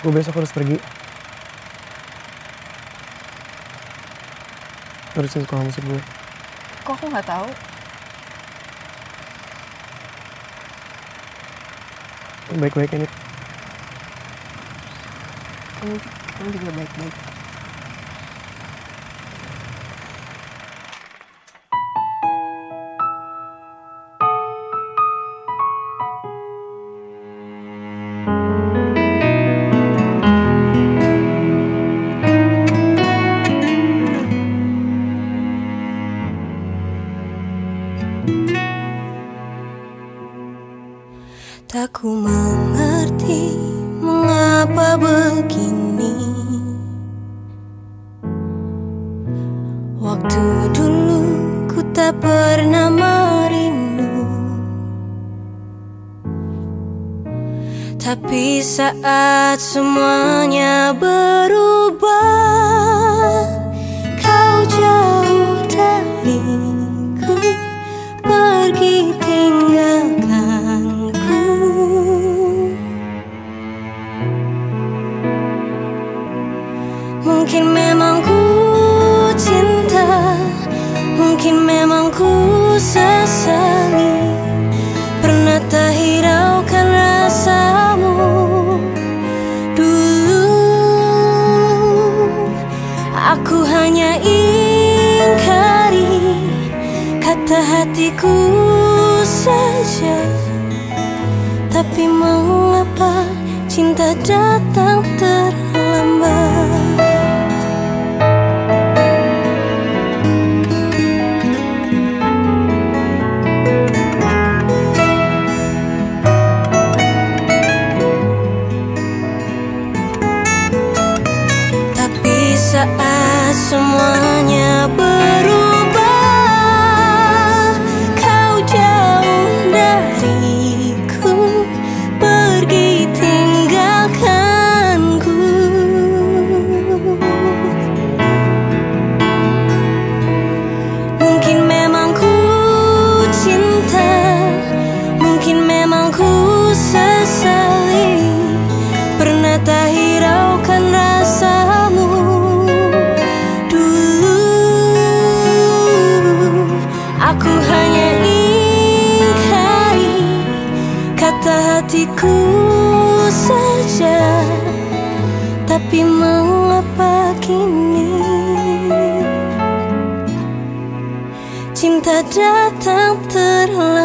Gue besok harus pergi. Terusin sekolah musik gue. Kok aku nggak tahu? Baik-baik ini. Kamu, kamu juga baik-baik. Tak ku mengerti mengapa begini. Waktu dulu ku tak pernah merindu. Tapi saat semuanya berubah Mungkin memang ku cinta Mungkin memang ku sesali Pernah tak hiraukan rasamu Dulu? Aku hanya ingkari Kata hatiku saja. Tapi mengapa cinta datang terlambat saat semuanya. berubah Hatiku saja Tapi mengapa kini? Cinta datang terlambat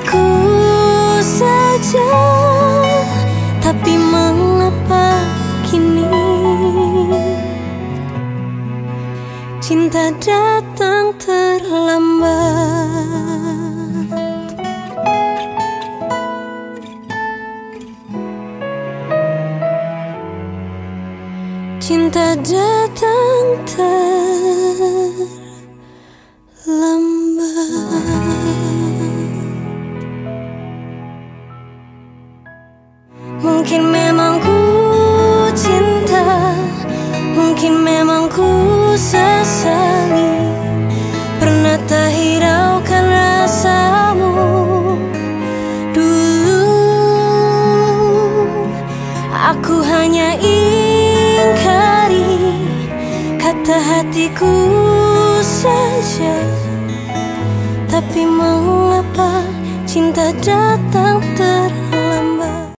hatiku saja Tapi mengapa kini? Cinta datang terlambat. Cinta datang terlambat Mungkin memang ku cinta Mungkin memang ku sesali Pernah tak hiraukan rasamu Dulu? Aku hanya ingkari Kata hatiku saja. Tapi mengapa cinta datang ter